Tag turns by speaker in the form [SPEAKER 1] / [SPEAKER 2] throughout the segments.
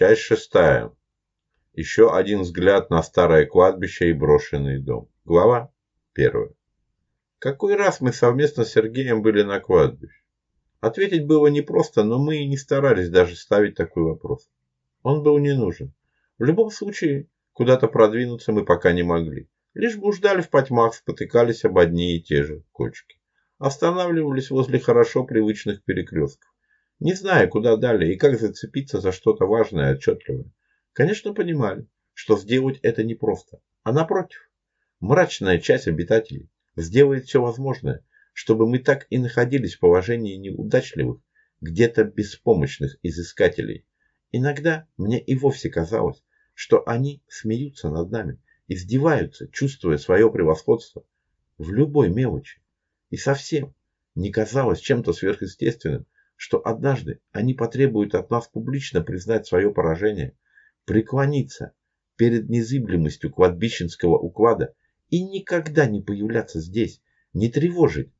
[SPEAKER 1] Часть шестая. Еще один взгляд на старое кладбище и брошенный дом. Глава первая. Какой раз мы совместно с Сергеем были на кладбище? Ответить было непросто, но мы и не старались даже ставить такой вопрос. Он был не нужен. В любом случае, куда-то продвинуться мы пока не могли. Лишь блуждали в потьмах, спотыкались об одни и те же кочки. Останавливались возле хорошо привычных перекрестков. Не зная, куда далее и как зацепиться за что-то важное и отчетливое. Конечно, понимали, что сделать это непросто. А напротив, мрачная часть обитателей сделает все возможное, чтобы мы так и находились в положении неудачливых, где-то беспомощных изыскателей. Иногда мне и вовсе казалось, что они смеются над нами, издеваются, чувствуя свое превосходство в любой мелочи. И совсем не казалось чем-то сверхъестественным, что однажды они потребуют от нас публично признать свое поражение – преклониться перед незыблемостью кладбищенского уклада и никогда не появляться здесь, не тревожить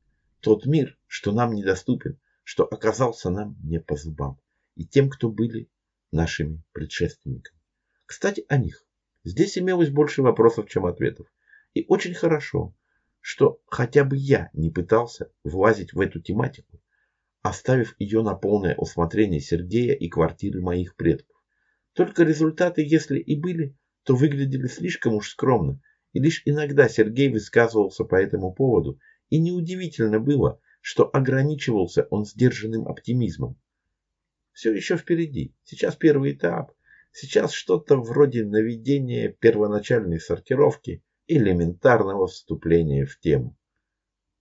[SPEAKER 1] тот мир, что нам недоступен, что оказался нам не по зубам, и тем, кто были нашими предшественниками. Кстати, о них. Здесь имелось больше вопросов, чем ответов. И очень хорошо, что хотя бы я не пытался влазить в эту тематику, оставив ее на полное усмотрение Сергея и квартиры моих предков. Только результаты, если и были, то выглядели слишком уж скромно, и лишь иногда Сергей высказывался по этому поводу, и неудивительно было, что ограничивался он сдержанным оптимизмом. Все еще впереди. Сейчас первый этап. Сейчас что-то вроде наведения первоначальной сортировки, элементарного вступления в тему.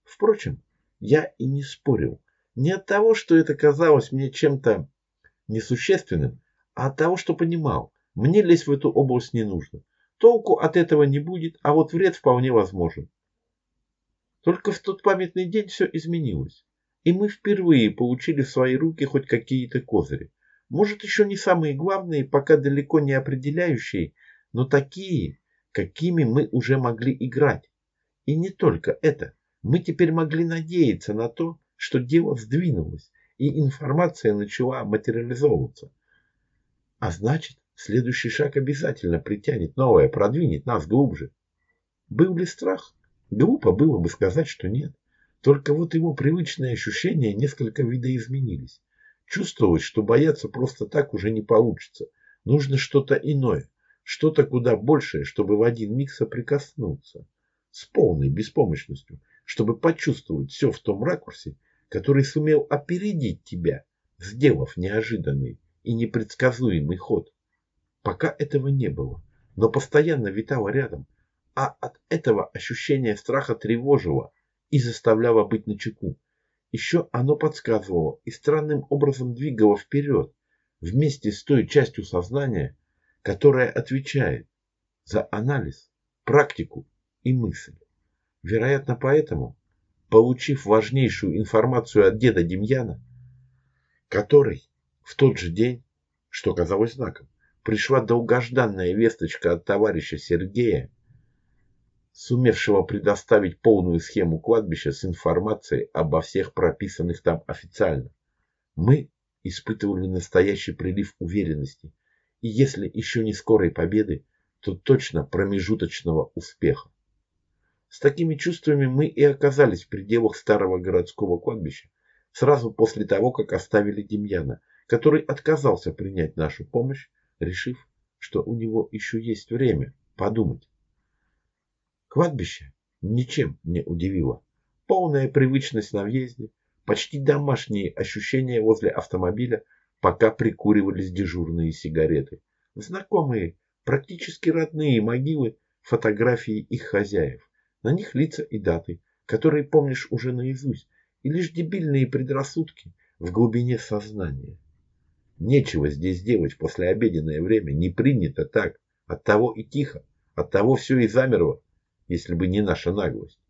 [SPEAKER 1] Впрочем, я и не спорил. Не от того, что это казалось мне чем-то несущественным, а от того, что понимал, мне лезть в эту область не нужно. Толку от этого не будет, а вот вред вполне возможен. Только в тот памятный день все изменилось. И мы впервые получили в свои руки хоть какие-то козыри. Может, еще не самые главные, пока далеко не определяющие, но такие, какими мы уже могли играть. И не только это. Мы теперь могли надеяться на то, что дело сдвинулось, и информация начала материализовываться. А значит, следующий шаг обязательно притянет новое, продвинет нас глубже. Был ли страх? Глупо было бы сказать, что нет. Только вот его привычные ощущения несколько видоизменились. Чувствовалось, что бояться просто так уже не получится. Нужно что-то иное, что-то куда большее, чтобы в один миг соприкоснуться. С полной беспомощностью, чтобы почувствовать все в том ракурсе, который сумел опередить тебя, сделав неожиданный и непредсказуемый ход. Пока этого не было, но постоянно витало рядом, а от этого ощущение страха тревожило и заставляло быть начеку. Еще оно подсказывало и странным образом двигало вперед, вместе с той частью сознания, которая отвечает за анализ, практику и мысль. Вероятно, поэтому, получив важнейшую информацию от деда Демьяна, который в тот же день, что казалось знаком, пришла долгожданная весточка от товарища Сергея, сумевшего предоставить полную схему кладбища с информацией обо всех прописанных там официально. Мы испытывали настоящий прилив уверенности, и если еще не скорой победы, то точно промежуточного успеха. С такими чувствами мы и оказались в пределах старого городского кладбища сразу после того, как оставили Демьяна, который отказался принять нашу помощь, решив, что у него еще есть время подумать. Кладбище ничем не удивило. Полная привычность на въезде, почти домашние ощущения возле автомобиля, пока прикуривались дежурные сигареты. Знакомые, практически родные могилы, фотографии их хозяев. На них лица и даты, которые помнишь уже наизусть, и лишь дебильные предрассудки в глубине сознания. Нечего здесь делать в послеобеденное время, не принято так. Оттого и тихо, оттого все и замерло, если бы не наша наглость.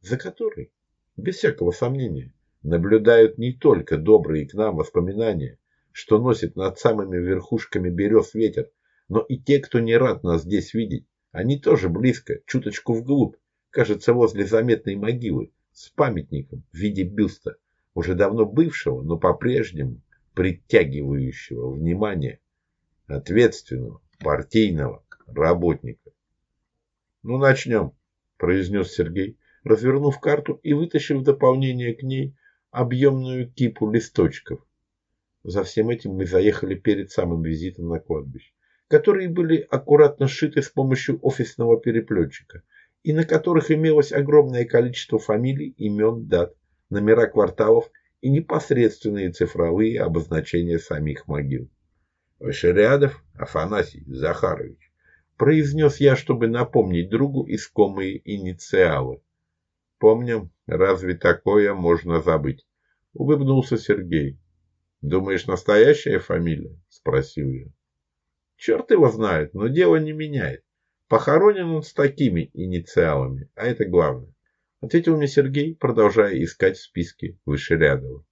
[SPEAKER 1] За которой, без всякого сомнения, наблюдают не только добрые к нам воспоминания, что носит над самыми верхушками берез ветер, но и те, кто не рад нас здесь видеть. Они тоже близко, чуточку вглубь, кажется, возле заметной могилы, с памятником в виде бюста, уже давно бывшего, но по-прежнему притягивающего внимание ответственного, партийного работника. Ну, начнем, произнес Сергей, развернув карту и вытащив в дополнение к ней объемную кипу листочков. За всем этим мы заехали перед самым визитом на кладбище, которые были аккуратно сшиты с помощью офисного переплетчика и на которых имелось огромное количество фамилий, имен, дат, номера кварталов и непосредственные цифровые обозначения самих могил. Вышерядов Афанасий Захарович, произнес я, чтобы напомнить другу искомые инициалы. Помним, разве такое можно забыть? Улыбнулся Сергей. Думаешь, настоящая фамилия? Спросил я. Черт его знает, но дело не меняет. Похоронен он с такими инициалами, а это главное. Ответил мне Сергей, продолжая искать в списке выше Рядова.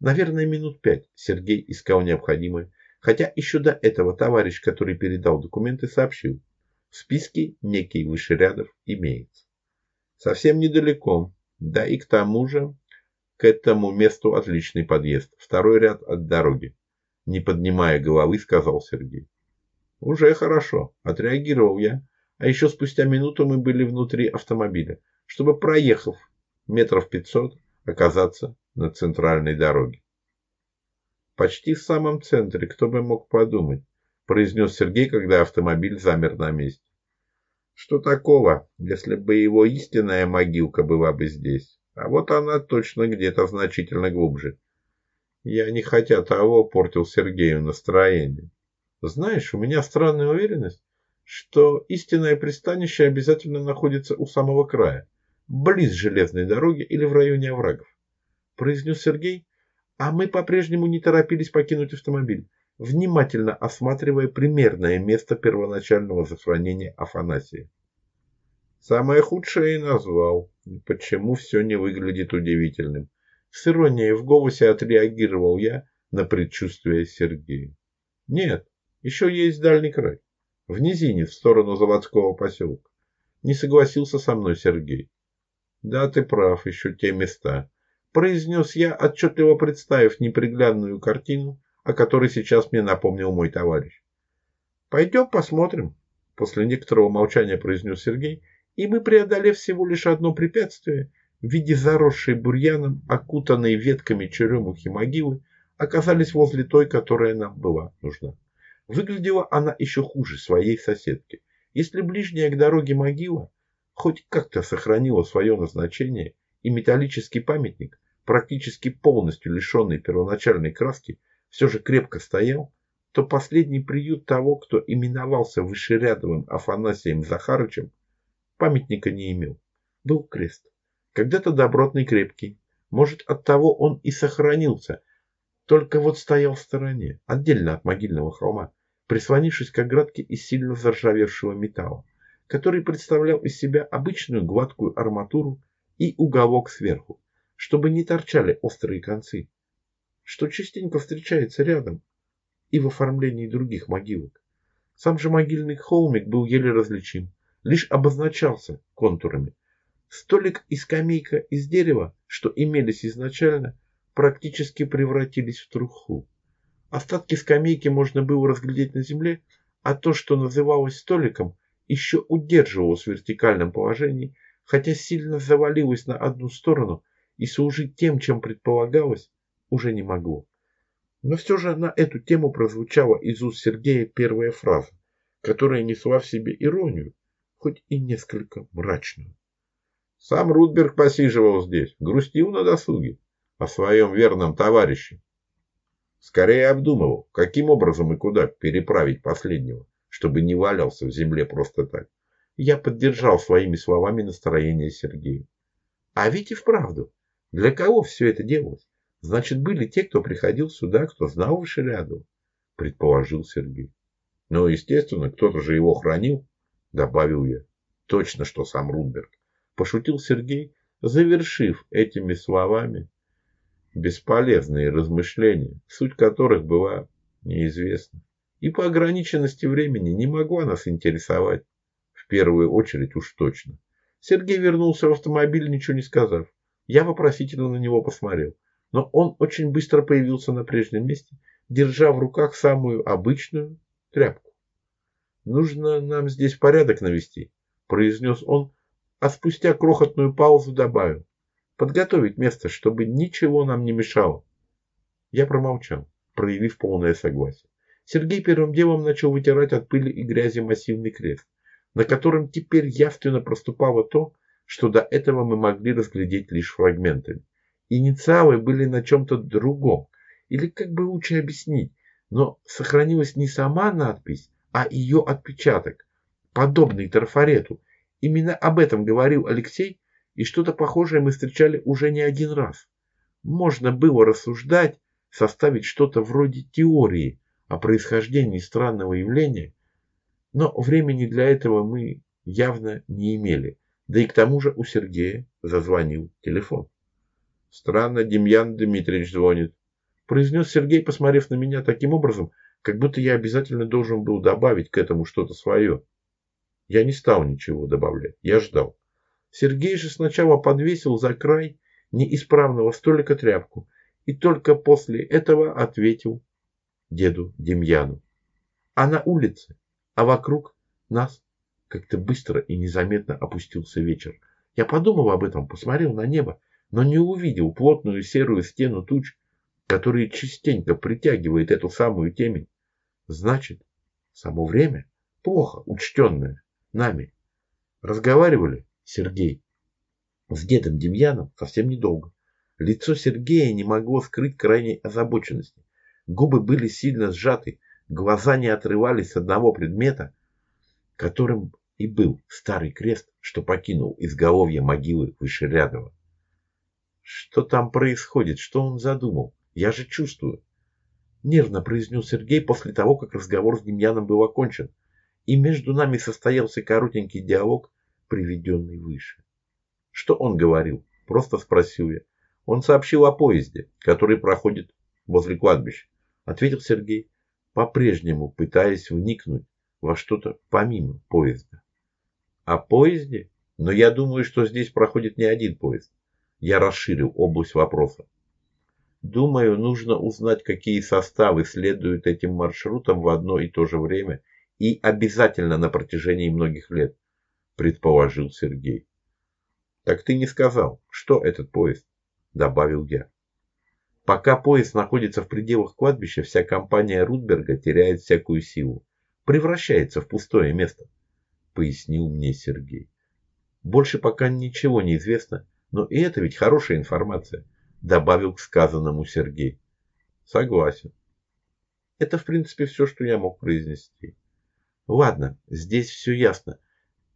[SPEAKER 1] Наверное, минут пять Сергей искал необходимое, хотя еще до этого товарищ, который передал документы, сообщил. В списке некий выше рядов имеется. Совсем недалеко, да и к тому же к этому месту отличный подъезд, второй ряд от дороги. Не поднимая головы, сказал Сергей. Уже хорошо, отреагировал я, а еще спустя минуту мы были внутри автомобиля, чтобы, проехав метров пятьсот, оказаться на центральной дороге. Почти в самом центре, кто бы мог подумать, произнес Сергей, когда автомобиль замер на месте. Что такого, если бы его истинная могилка была бы здесь? А вот она точно где-то значительно глубже. Я не хотя того портил Сергею настроение. Знаешь, у меня странная уверенность, что истинное пристанище обязательно находится у самого края, близ железной дороги или в районе оврагов, произнес Сергей, а мы по-прежнему не торопились покинуть автомобиль, внимательно осматривая примерное место первоначального захоронения Афанасия. Самое худшее и назвал. Почему все не выглядит удивительным? С иронией в голосе отреагировал я на предчувствие Сергея. Нет, еще есть дальний край. В низине, в сторону заводского поселка. Не согласился со мной Сергей. Да, ты прав, еще те места. Произнес я, отчетливо представив неприглядную картину, о которой сейчас мне напомнил мой товарищ. Пойдем посмотрим. После некоторого молчания произнес Сергей и мы, преодолев всего лишь одно препятствие, в виде заросшей бурьяном, окутанной ветками черемухи могилы, оказались возле той, которая нам была нужна. Выглядела она еще хуже своей соседки. Если ближняя к дороге могила хоть как-то сохранила свое назначение, и металлический памятник, практически полностью лишенный первоначальной краски, все же крепко стоял, то последний приют того, кто именовался вышерядовым Афанасием Захарычем, Памятника не имел. Был крест. Когда-то добротный, крепкий. Может, от того он и сохранился. Только вот стоял в стороне, отдельно от могильного холма, прислонившись к оградке из сильно заржавевшего металла, который представлял из себя обычную гладкую арматуру и уголок сверху, чтобы не торчали острые концы, что частенько встречается рядом и в оформлении других могилок. Сам же могильный холмик был еле различим, лишь обозначался контурами. Столик и скамейка из дерева, что имелись изначально, практически превратились в труху. Остатки скамейки можно было разглядеть на земле, а то, что называлось столиком, еще удерживалось в вертикальном положении, хотя сильно завалилось на одну сторону и служить тем, чем предполагалось, уже не могло. Но все же на эту тему прозвучала из уст Сергея первая фраза, которая несла в себе иронию, хоть и несколько мрачную. Сам Рудберг посиживал здесь, грустил на досуге о своем верном товарище. Скорее обдумывал, каким образом и куда переправить последнего, чтобы не валялся в земле просто так. Я поддержал своими словами настроение Сергея. А ведь и вправду, для кого все это делалось? Значит, были те, кто приходил сюда, кто знал Вышерядова, предположил Сергей. Ну, естественно, кто-то же его хранил добавил я. Точно, что сам Рудберг. Пошутил Сергей, завершив этими словами бесполезные размышления, суть которых была неизвестна. И по ограниченности времени не могла нас интересовать. В первую очередь уж точно. Сергей вернулся в автомобиль, ничего не сказав. Я вопросительно на него посмотрел. Но он очень быстро появился на прежнем месте, держа в руках самую обычную тряпку. «Нужно нам здесь порядок навести», – произнес он, а спустя крохотную паузу добавил. «Подготовить место, чтобы ничего нам не мешало». Я промолчал, проявив полное согласие. Сергей первым делом начал вытирать от пыли и грязи массивный крест, на котором теперь явственно проступало то, что до этого мы могли разглядеть лишь фрагментами. Инициалы были на чем-то другом, или как бы лучше объяснить, но сохранилась не сама надпись, а ее отпечаток, подобный трафарету. Именно об этом говорил Алексей, и что-то похожее мы встречали уже не один раз. Можно было рассуждать, составить что-то вроде теории о происхождении странного явления, но времени для этого мы явно не имели. Да и к тому же у Сергея зазвонил телефон. Странно, Демьян Дмитриевич звонит. Произнес Сергей, посмотрев на меня таким образом, как будто я обязательно должен был добавить к этому что-то свое. Я не стал ничего добавлять, я ждал. Сергей же сначала подвесил за край неисправного столика тряпку и только после этого ответил деду Демьяну. А на улице, а вокруг нас как-то быстро и незаметно опустился вечер. Я подумал об этом, посмотрел на небо, но не увидел плотную серую стену туч, которая частенько притягивает эту самую темень. Значит, само время плохо учтенное нами. Разговаривали Сергей с дедом Демьяном совсем недолго. Лицо Сергея не могло скрыть крайней озабоченности. Губы были сильно сжаты, глаза не отрывались с одного предмета, которым и был старый крест, что покинул изголовье могилы Вышерядова. Что там происходит? Что он задумал? Я же чувствую. Нервно произнес Сергей после того, как разговор с Демьяном был окончен, и между нами состоялся коротенький диалог, приведенный выше. Что он говорил? Просто спросил я. Он сообщил о поезде, который проходит возле кладбища. Ответил Сергей, по-прежнему пытаясь вникнуть во что-то помимо поезда. О поезде? Но я думаю, что здесь проходит не один поезд. Я расширил область вопроса. Думаю, нужно узнать, какие составы следуют этим маршрутам в одно и то же время и обязательно на протяжении многих лет, предположил Сергей. Так ты не сказал, что этот поезд, добавил я. Пока поезд находится в пределах кладбища, вся компания Рудберга теряет всякую силу, превращается в пустое место пояснил мне Сергей. Больше пока ничего не известно, но и это ведь хорошая информация, добавил к сказанному Сергей. Согласен. Это, в принципе, все, что я мог произнести. Ладно, здесь все ясно.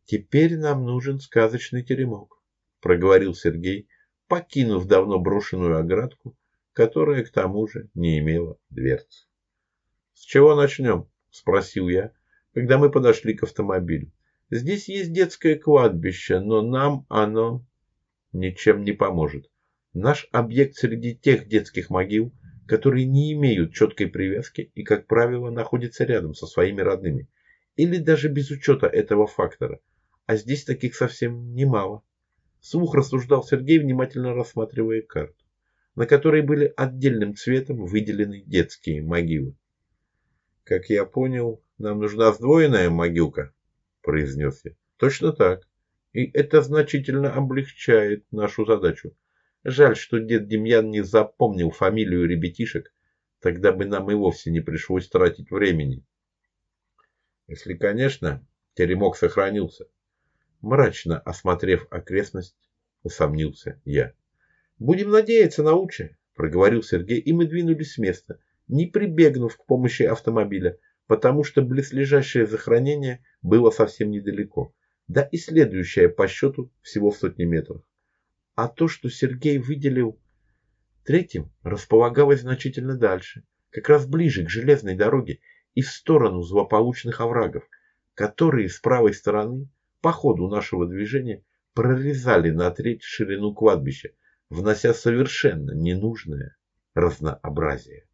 [SPEAKER 1] Теперь нам нужен сказочный теремок, проговорил Сергей, покинув давно брошенную оградку, которая к тому же не имела дверцы. С чего начнем? спросил я, когда мы подошли к автомобилю. Здесь есть детское кладбище, но нам оно ничем не поможет. Наш объект среди тех детских могил, которые не имеют четкой привязки и, как правило, находятся рядом со своими родными. Или даже без учета этого фактора. А здесь таких совсем немало. Слух рассуждал Сергей, внимательно рассматривая карту, на которой были отдельным цветом выделены детские могилы. Как я понял, нам нужна сдвоенная могилка, произнес я. Точно так. И это значительно облегчает нашу задачу. Жаль, что дед Демьян не запомнил фамилию ребятишек, тогда бы нам и вовсе не пришлось тратить времени. Если, конечно, теремок сохранился. Мрачно осмотрев окрестность, усомнился я. Будем надеяться на лучшее, проговорил Сергей, и мы двинулись с места, не прибегнув к помощи автомобиля, потому что близлежащее захоронение было совсем недалеко, да и следующее по счету всего в сотни метров. А то, что Сергей выделил третьим, располагалось значительно дальше, как раз ближе к железной дороге и в сторону злополучных оврагов, которые с правой стороны по ходу нашего движения прорезали на треть ширину кладбища, внося совершенно ненужное разнообразие.